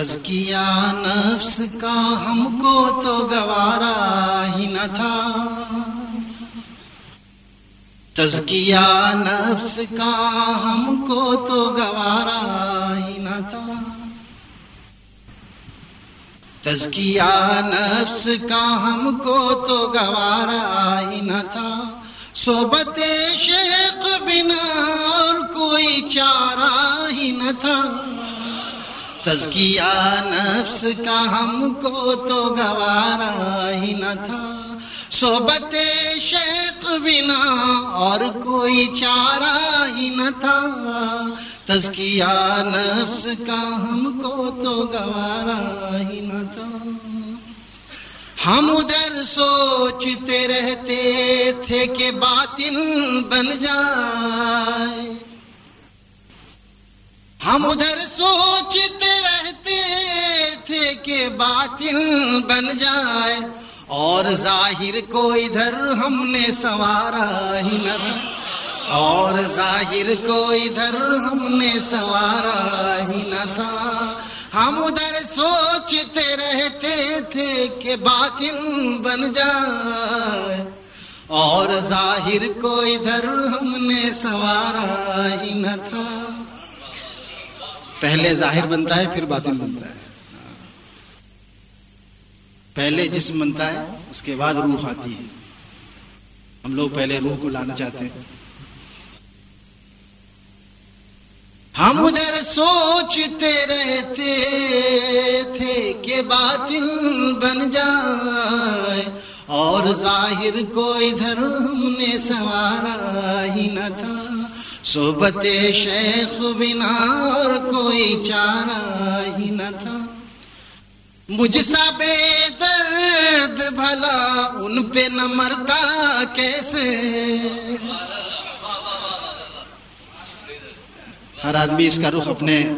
تزکیہ نفس کا ہم کو تو گوارا ہی نہ تھا۔ تزکیہ نفس کا ہم کو تو گوارا ہی نہ تھا۔ تزکیہ نفس کا ہم کو تو گوارا ہی نہ تھا۔ صحبت شیخ بنا اور کوئی چارہ ہی نہ تھا۔ تزکیہ نفس کا ہم کو تو گوارا ہی نہ تھا۔ صحبت شیخ بنا اور کوئی چارہ ہی نہ تھا۔ تزکیہ نفس کا ہم کو تو گوارا ہی نہ تھا۔ ہم ادھر سوچتے رہتے تھے کہ باطن بن جائے۔ ہم ادھر سوچتے رہتے تھے کہ باطن بن جائے اور ظاہر کو ادھر ہم نے سوارا ہی نہ تھا۔ اور ظاہر کو ادھر ہم نے سوارا ہی نہ تھا۔ ہم ادھر سوچتے رہتے تھے کہ باطن بن جائے اور ظاہر کو ادھر ہم نے سوارا ہی نہ تھا۔ پہلے ظاہر بنتا ہے، پھر باطن بنتا ہے۔ پہلے جسم بنتا ہے، اس کے بعد روح آتی ہے۔ ہم لوگ پہلے روح کو لانا چاہتے ہیں۔ ہم ادھر سوچتے رہتے تھے کہ باطن بن جائے اور ظاہر کو ادھر ہم نے سوارا ہی نہ تھا۔ صحبت شیخ بنا اور کوئی چارہ ہی نہ تھا۔ مجھ سا بے درد بھلا ان پہ نہ مرتا کیسے؟ ہر آدمی اس کا رخ اپنے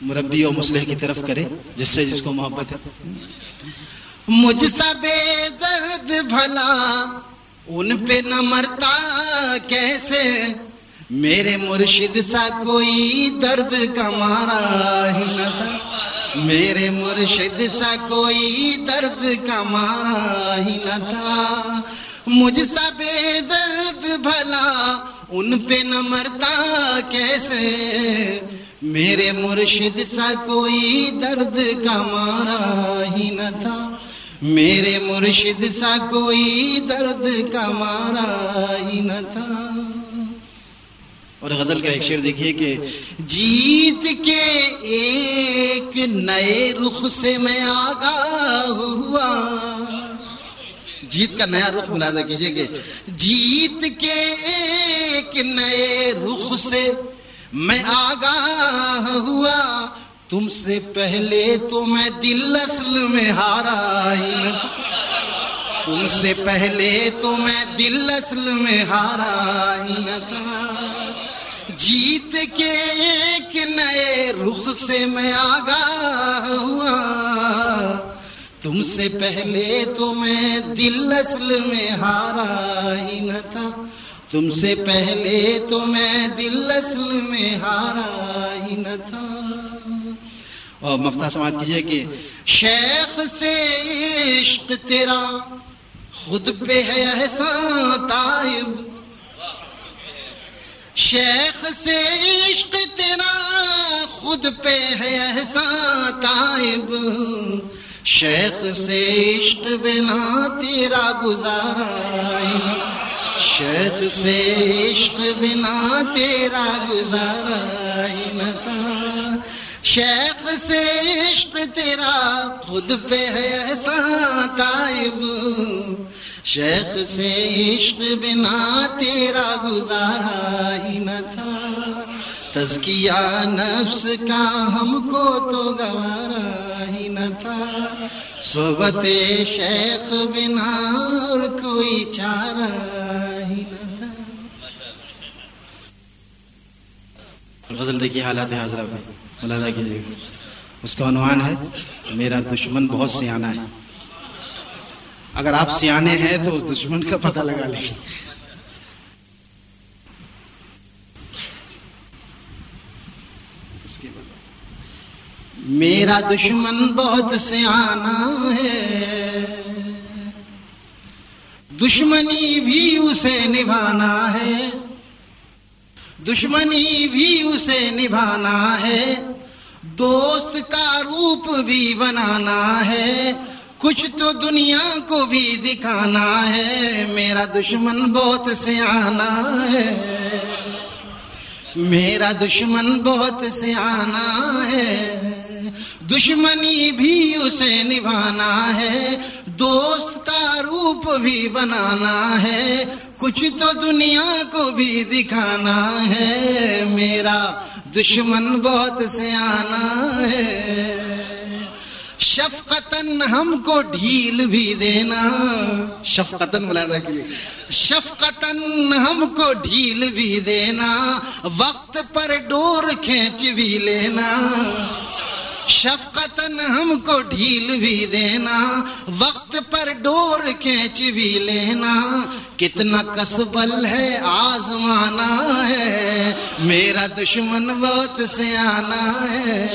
مربی اور مسلح کی طرف کرے، جس سے جس کو محبت ہے۔ مجھ سا بے درد بھلا ان پہ نہ مرتا کیسے؟ میرے مرشد سا کوئی درد کا مارا ہی نہ تھا۔ میرے مرشد سا کوئی درد کا مارا ہی نہ تھا۔ مجھ سا بے درد بھلا، ان پہ نہ مرتا کیسے؟ میرے مرشد سا کوئی درد کا مارا ہی نہ تھا۔ میرے مرشد سا کوئی درد کا مارا ہی نہ تھا۔ اور غزل کا ایک شعر دیکھیے کہ جیت کے ایک نئے رخ سے میں آگاہ ہوا۔ جیت کا نیا رخ ملازہ کیجیے کہ جیت کے ایک نئے رخ سے میں آگاہ ہوا۔ تم سے پہلے تو میں دل اصل میں ہارا ہی نہ۔ تم سے پہلے تو میں دل اصل میں ہارا ہی نہ تھا۔ جیت کے ایک نئے رخ سے میں آگاہ ہوا۔ تم سے پہلے تو میں دل اصل میں ہارا ہی نہ تھا۔ تم سے پہلے تو میں دل اصل میں ہارا ہی نہ تھا۔ اور مفتا سماعت کیجیے کہ شیخ سے عشق تیرا خود پہ ہے احسان تائب شیخ سے عشق تیرا خود پہ ہے احسان تائب۔ شیخ سے عشق بنا تیرا گزارا۔ شیخ سے عشق بنا تیرا گزارا۔ ہی نہ تھا شیخ سے عشق تیرا خود پہ ہے ایسا تائب شیخ سے عشق بنا تیرا گزارا ہی نہ تھا۔ تزکیہ نفس کا ہم کو تو گوارا ہی نہ تھا۔ صحبت شیخ بنا اور کوئی چارہ ہی نہ تھا۔ غزل دیکھیے حالات حاضرہ میں۔ ملازہ کیجیے اس کا عنوان ہے، میرا دشمن بہت سیاح ہے۔ اگر آپ سیانے ہیں تو اس دشمن کا پتہ لگا لیں۔ میرا دشمن بہت سیانا ہے۔ دشمنی بھی اسے نبھانا ہے۔ دشمنی بھی اسے نبھانا ہے۔ دوست کا روپ بھی بنانا ہے، کچھ تو دنیا کو بھی دکھانا ہے، میرا دشمن بہت سیانا ہے۔ میرا دشمن بہت سیانا ہے، دشمنی بھی اسے نبھانا ہے، دوست کا روپ بھی بنانا ہے، کچھ تو دنیا کو بھی دکھانا ہے۔ میرا دشمن بہت سیانا ہے۔ شفقتن ہم کو ڈھیل بھی دینا۔ شفقتن ملادا کیجیے۔ شفقتن ہم کو ڈھیل بھی دینا۔ وقت پر ڈور کھینچ بھی لینا۔ شفقتن ہم کو ڈھیل بھی دینا، وقت پر ڈور کھینچ بھی لینا۔ کتنا کسبل ہے، آزمانا ہے۔ میرا دشمن بہت سیانا ہے۔